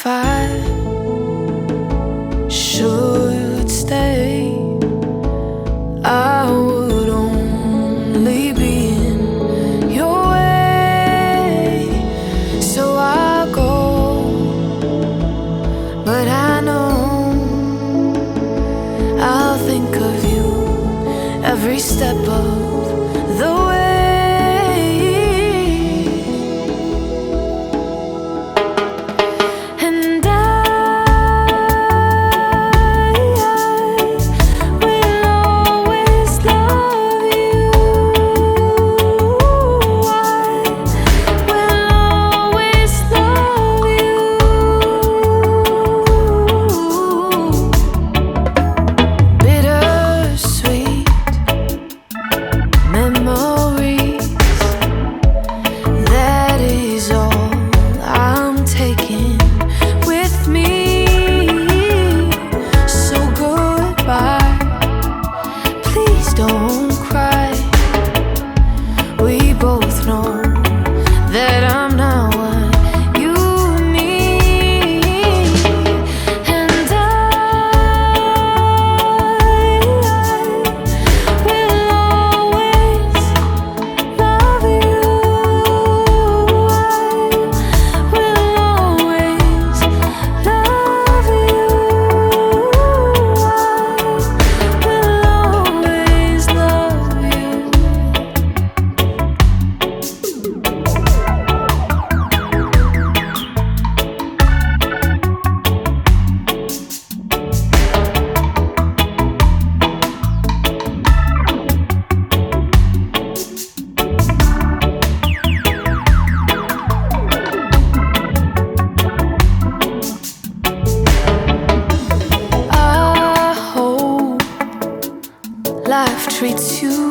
if I should stay, I would only be in your way. So I go, but I know I'll think of you every step of don't cry. treats you